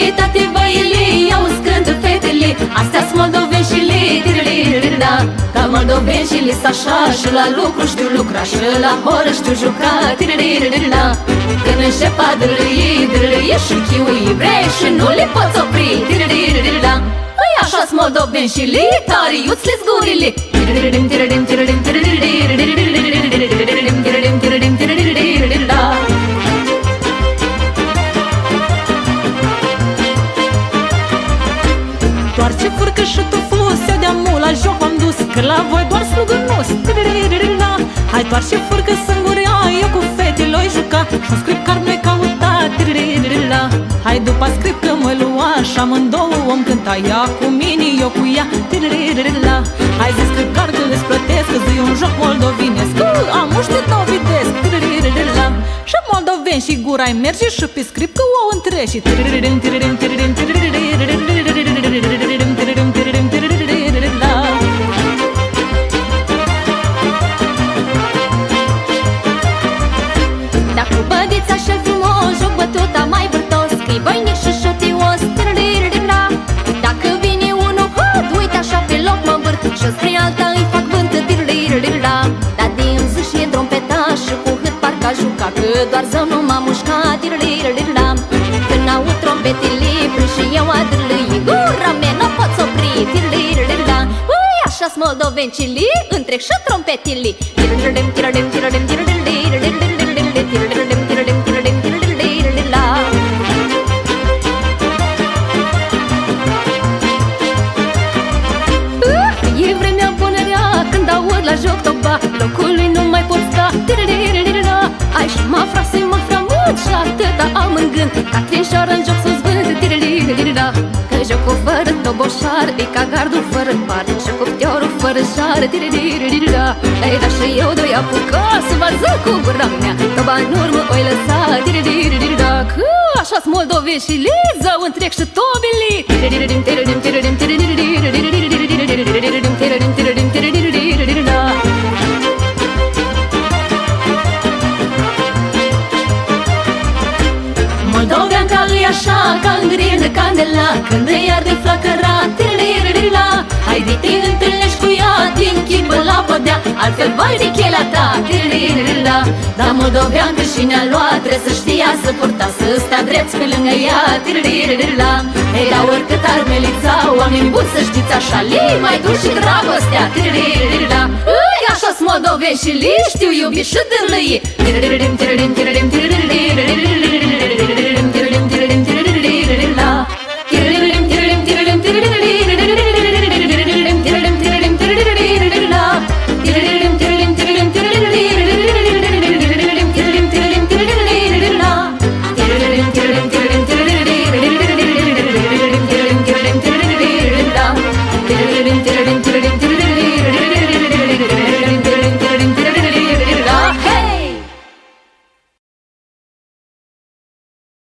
pietate băile Iau scând fetele Astea-s moldoveni și le Tiririririla Ca moldoveni și le așa Și la lucru știu lucra Și la horă știu juca Tiririririla Când înșepa drâi Drâi și chiui Vrei și nu le poți opri Tiririririla Păi așa-s moldoveni și le Tari iuți le zgurile Tiriririm, tiriririm, la joc m-am dus Că la voi doar slugănos Hai doar ce furcă sângurea Eu cu fetele oi juca. Și-un scrip care nu-i căuta Hai după scrip că mă lua Și amândouă. Om cânta Ea cu mine, eu cu ea. Hai zis scrip care că îți plătesc Că zi un joc moldovinesc Am muștit novidesc Și moldoveni și gura ai merge Și pe scrip că o între Și Dacă bădiți așa frumos, joc bătuta mai vârtos Că-i voinic și șotios. Dacă vine unul hot, uite așa pe loc mă învârt Și spre alta îi fac vânt Dar din zi și e trompeta și cu hât parcă a juca Că doar zău nu m-a mușcat Când aud trompetele, plâng și eu adârlâi Gura mea n-o pot opri Ui, așa-s moldoveni cili, întreg și trompetele Tirădim, tirădim, tirădim, tirădim, E vremea punerea când aud la joc toba Locului nu mai pot sta. Ai și mă frase, mă framut și atâta am în gând. Ca trinșoară în joc să-ți vând Că jocul fără toboșar e ca gardul fără par Și cuptiorul fără șar Ei, dar și eu doi apuca să vă zic cu gura mea Toba în urmă oi lăsa Că așa-s moldoveni și li Zău întreg și tobili Moldovean așa, ca îngrie de candela Când îi arde flacăra, tiririla Hai de te întâlnești cu ea, din chipă la podea Altfel vai de chelea ta, tiririla Dar moldovean că și ne-a luat, trebuie să știa să purta Să stea drept pe lângă ea, tiririla Ei, dar oricât ar melița, oameni buni să știți așa Li mai duci și dragostea, tiririla Îi, așa-s moldoveni și li știu iubi și dârlăi Tiririm, tiririm, tiririm, tiririm, tiririm